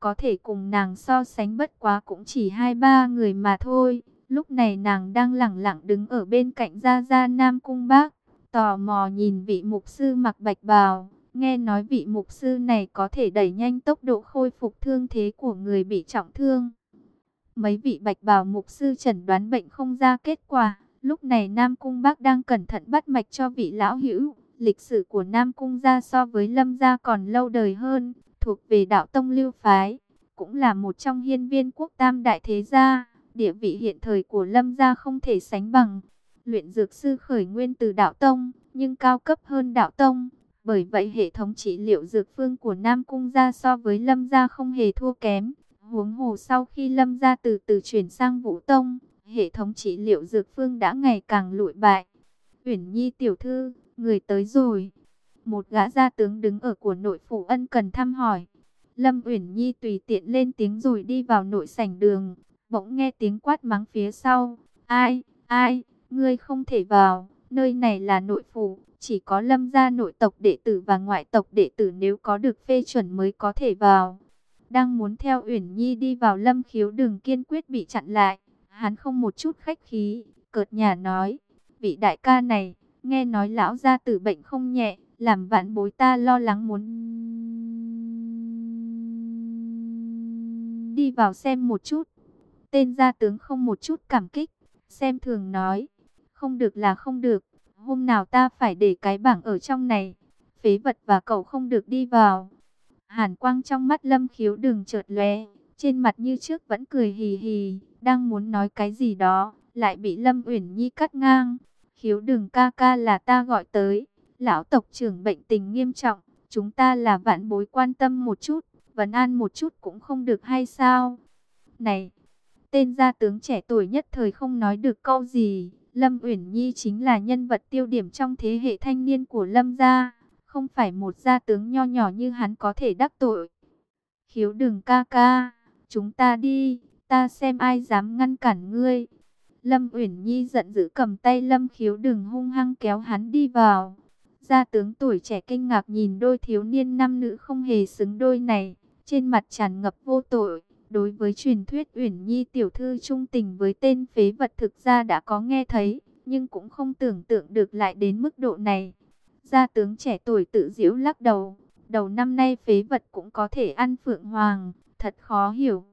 Có thể cùng nàng so sánh bất quá cũng chỉ hai ba người mà thôi. Lúc này nàng đang lẳng lặng đứng ở bên cạnh Gia Gia Nam Cung Bác, tò mò nhìn vị mục sư mặc bạch bào. Nghe nói vị mục sư này có thể đẩy nhanh tốc độ khôi phục thương thế của người bị trọng thương. Mấy vị bạch bào mục sư chẩn đoán bệnh không ra kết quả. Lúc này Nam Cung Bác đang cẩn thận bắt mạch cho vị lão hữu. Lịch sử của Nam Cung gia so với Lâm gia còn lâu đời hơn, thuộc về đạo tông lưu phái, cũng là một trong hiên viên quốc tam đại thế gia. Địa vị hiện thời của Lâm gia không thể sánh bằng. Luyện dược sư khởi nguyên từ đạo tông, nhưng cao cấp hơn đạo tông. Bởi vậy hệ thống trị liệu dược phương của Nam Cung gia so với Lâm gia không hề thua kém. Huống hồ sau khi Lâm gia từ từ chuyển sang Vũ Tông, hệ thống trị liệu dược phương đã ngày càng lụi bại. Uyển Nhi tiểu thư, người tới rồi. Một gã gia tướng đứng ở của nội phủ ân cần thăm hỏi. Lâm Uyển Nhi tùy tiện lên tiếng rồi đi vào nội sảnh đường, bỗng nghe tiếng quát mắng phía sau. Ai, ai, ngươi không thể vào, nơi này là nội phủ, chỉ có lâm gia nội tộc đệ tử và ngoại tộc đệ tử nếu có được phê chuẩn mới có thể vào. Đang muốn theo Uyển Nhi đi vào lâm khiếu đường kiên quyết bị chặn lại, hắn không một chút khách khí, cợt nhà nói, vị đại ca này, nghe nói lão gia tử bệnh không nhẹ, làm vạn bối ta lo lắng muốn đi vào xem một chút. Tên gia tướng không một chút cảm kích, xem thường nói, không được là không được, hôm nào ta phải để cái bảng ở trong này, phế vật và cậu không được đi vào. Hàn quang trong mắt lâm khiếu đừng chợt lóe, trên mặt như trước vẫn cười hì hì, đang muốn nói cái gì đó, lại bị lâm uyển nhi cắt ngang. Khiếu đừng ca ca là ta gọi tới, lão tộc trưởng bệnh tình nghiêm trọng, chúng ta là vạn bối quan tâm một chút, vấn an một chút cũng không được hay sao? Này, tên gia tướng trẻ tuổi nhất thời không nói được câu gì, Lâm Uyển Nhi chính là nhân vật tiêu điểm trong thế hệ thanh niên của Lâm gia, không phải một gia tướng nho nhỏ như hắn có thể đắc tội. Khiếu đừng ca ca, chúng ta đi, ta xem ai dám ngăn cản ngươi. Lâm Uyển Nhi giận dữ cầm tay Lâm Khiếu đừng hung hăng kéo hắn đi vào. Gia tướng tuổi trẻ kinh ngạc nhìn đôi thiếu niên nam nữ không hề xứng đôi này, trên mặt tràn ngập vô tội. Đối với truyền thuyết Uyển Nhi tiểu thư trung tình với tên phế vật thực ra đã có nghe thấy, nhưng cũng không tưởng tượng được lại đến mức độ này. Gia tướng trẻ tuổi tự giễu lắc đầu, đầu năm nay phế vật cũng có thể ăn phượng hoàng, thật khó hiểu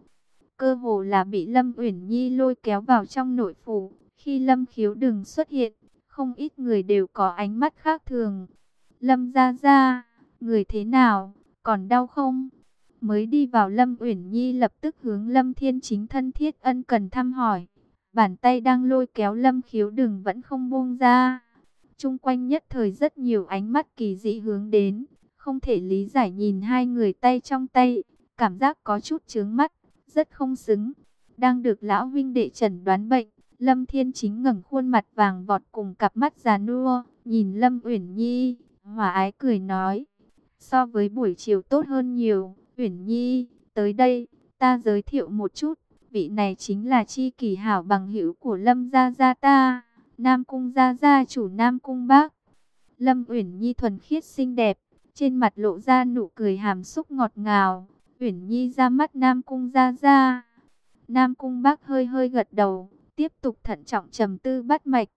cơ hồ là bị Lâm Uyển Nhi lôi kéo vào trong nội phủ. Khi Lâm Khiếu đừng xuất hiện, không ít người đều có ánh mắt khác thường. Lâm gia gia, người thế nào, còn đau không? Mới đi vào Lâm Uyển Nhi lập tức hướng Lâm Thiên Chính thân thiết ân cần thăm hỏi. Bàn tay đang lôi kéo Lâm Khiếu đừng vẫn không buông ra. Trung quanh nhất thời rất nhiều ánh mắt kỳ dị hướng đến, không thể lý giải nhìn hai người tay trong tay, cảm giác có chút chướng mắt rất không xứng. Đang được lão huynh đệ trần đoán bệnh, Lâm Thiên Chính ngẩng khuôn mặt vàng vọt cùng cặp mắt già nua, nhìn Lâm Uyển Nhi, hòa ái cười nói: "So với buổi chiều tốt hơn nhiều, Uyển Nhi, tới đây, ta giới thiệu một chút, vị này chính là chi kỳ hảo bằng hữu của Lâm gia gia ta, Nam cung gia gia chủ Nam cung Bác." Lâm Uyển Nhi thuần khiết xinh đẹp, trên mặt lộ ra nụ cười hàm xúc ngọt ngào. Uyển Nhi ra mắt Nam Cung Gia Gia, Nam Cung bác hơi hơi gật đầu, tiếp tục thận trọng trầm tư bắt mạch.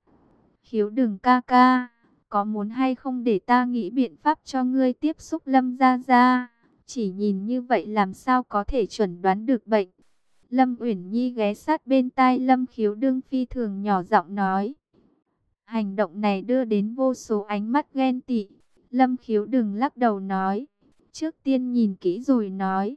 Khiếu đừng ca ca, có muốn hay không để ta nghĩ biện pháp cho ngươi tiếp xúc lâm Gia Gia? Chỉ nhìn như vậy làm sao có thể chuẩn đoán được bệnh. Lâm Uyển Nhi ghé sát bên tai Lâm Khiếu Đương phi thường nhỏ giọng nói. Hành động này đưa đến vô số ánh mắt ghen tị. Lâm Khiếu đừng lắc đầu nói. Trước tiên nhìn kỹ rồi nói.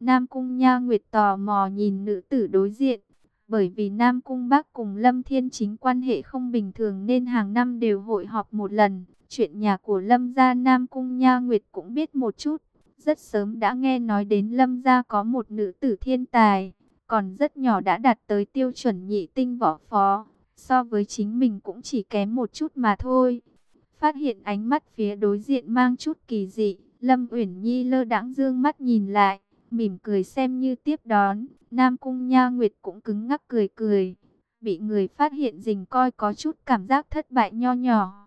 Nam Cung Nha Nguyệt tò mò nhìn nữ tử đối diện. Bởi vì Nam Cung Bắc cùng Lâm Thiên Chính quan hệ không bình thường nên hàng năm đều hội họp một lần. Chuyện nhà của Lâm gia Nam Cung Nha Nguyệt cũng biết một chút. Rất sớm đã nghe nói đến Lâm gia có một nữ tử thiên tài. Còn rất nhỏ đã đạt tới tiêu chuẩn nhị tinh võ phó. So với chính mình cũng chỉ kém một chút mà thôi. Phát hiện ánh mắt phía đối diện mang chút kỳ dị. Lâm Uyển Nhi lơ đãng dương mắt nhìn lại mỉm cười xem như tiếp đón. Nam Cung Nha Nguyệt cũng cứng ngắc cười cười. Bị người phát hiện dình coi có chút cảm giác thất bại nho nhỏ.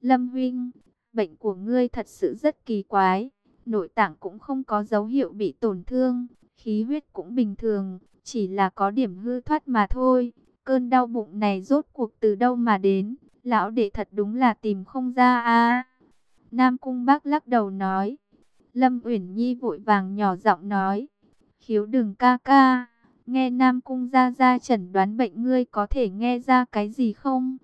Lâm Huynh, bệnh của ngươi thật sự rất kỳ quái. Nội tạng cũng không có dấu hiệu bị tổn thương. Khí huyết cũng bình thường, chỉ là có điểm hư thoát mà thôi. Cơn đau bụng này rốt cuộc từ đâu mà đến. Lão đệ thật đúng là tìm không ra a Nam Cung Bác lắc đầu nói. Lâm Uyển Nhi vội vàng nhỏ giọng nói, khiếu đừng ca ca, nghe Nam Cung ra ra chẩn đoán bệnh ngươi có thể nghe ra cái gì không?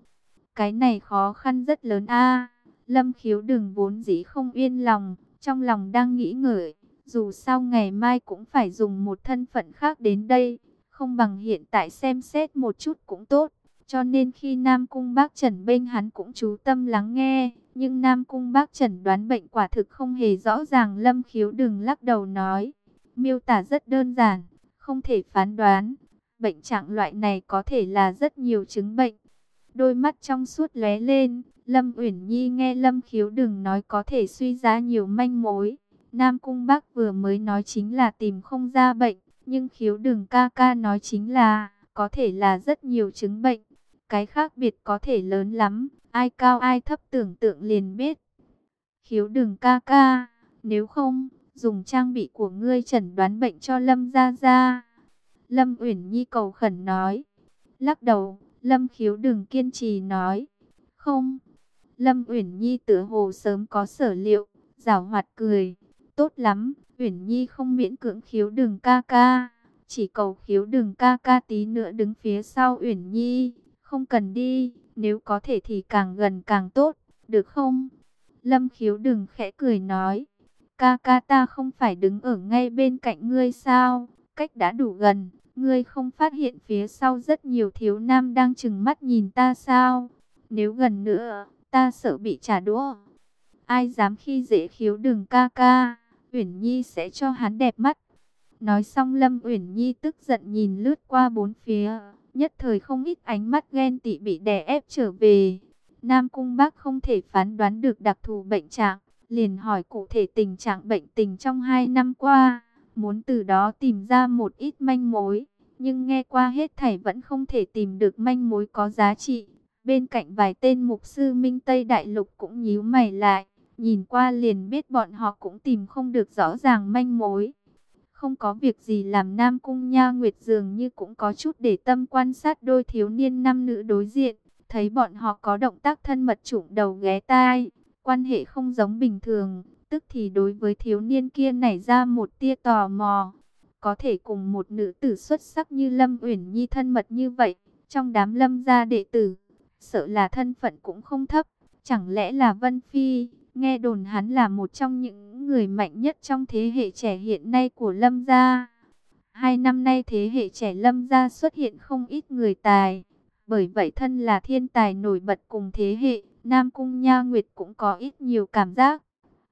Cái này khó khăn rất lớn a. Lâm khiếu đừng vốn dĩ không yên lòng, trong lòng đang nghĩ ngợi, dù sao ngày mai cũng phải dùng một thân phận khác đến đây, không bằng hiện tại xem xét một chút cũng tốt. Cho nên khi Nam Cung bác Trần bên hắn cũng chú tâm lắng nghe, nhưng Nam Cung bác trần đoán bệnh quả thực không hề rõ ràng Lâm khiếu đừng lắc đầu nói. Miêu tả rất đơn giản, không thể phán đoán. Bệnh trạng loại này có thể là rất nhiều chứng bệnh. Đôi mắt trong suốt lóe lên, Lâm Uyển Nhi nghe Lâm khiếu đừng nói có thể suy ra nhiều manh mối. Nam Cung Bắc vừa mới nói chính là tìm không ra bệnh, nhưng khiếu đừng ca ca nói chính là có thể là rất nhiều chứng bệnh. Cái khác biệt có thể lớn lắm, ai cao ai thấp tưởng tượng liền biết. Khiếu đừng ca ca, nếu không, dùng trang bị của ngươi chẩn đoán bệnh cho Lâm Gia Gia. Lâm Uyển Nhi cầu khẩn nói. Lắc đầu, Lâm khiếu đừng kiên trì nói. Không, Lâm Uyển Nhi tựa hồ sớm có sở liệu, rảo hoạt cười. Tốt lắm, Uyển Nhi không miễn cưỡng khiếu đường ca ca. Chỉ cầu khiếu đường ca ca tí nữa đứng phía sau Uyển Nhi. Không cần đi, nếu có thể thì càng gần càng tốt, được không? Lâm khiếu đường khẽ cười nói. Ca ca ta không phải đứng ở ngay bên cạnh ngươi sao? Cách đã đủ gần, ngươi không phát hiện phía sau rất nhiều thiếu nam đang chừng mắt nhìn ta sao? Nếu gần nữa, ta sợ bị trả đũa. Ai dám khi dễ khiếu đường ca ca, Uyển Nhi sẽ cho hắn đẹp mắt. Nói xong Lâm Uyển Nhi tức giận nhìn lướt qua bốn phía, Nhất thời không ít ánh mắt ghen tị bị đè ép trở về. Nam Cung Bác không thể phán đoán được đặc thù bệnh trạng, liền hỏi cụ thể tình trạng bệnh tình trong hai năm qua, muốn từ đó tìm ra một ít manh mối, nhưng nghe qua hết thảy vẫn không thể tìm được manh mối có giá trị. Bên cạnh vài tên mục sư Minh Tây Đại Lục cũng nhíu mày lại, nhìn qua liền biết bọn họ cũng tìm không được rõ ràng manh mối. Không có việc gì làm Nam Cung Nha Nguyệt dường như cũng có chút để tâm quan sát đôi thiếu niên nam nữ đối diện. Thấy bọn họ có động tác thân mật trụng đầu ghé tai, quan hệ không giống bình thường, tức thì đối với thiếu niên kia nảy ra một tia tò mò. Có thể cùng một nữ tử xuất sắc như Lâm Uyển Nhi thân mật như vậy, trong đám lâm gia đệ tử, sợ là thân phận cũng không thấp, chẳng lẽ là Vân Phi? Nghe đồn hắn là một trong những người mạnh nhất trong thế hệ trẻ hiện nay của Lâm gia. Hai năm nay thế hệ trẻ Lâm gia xuất hiện không ít người tài. Bởi vậy thân là thiên tài nổi bật cùng thế hệ, Nam Cung Nha Nguyệt cũng có ít nhiều cảm giác.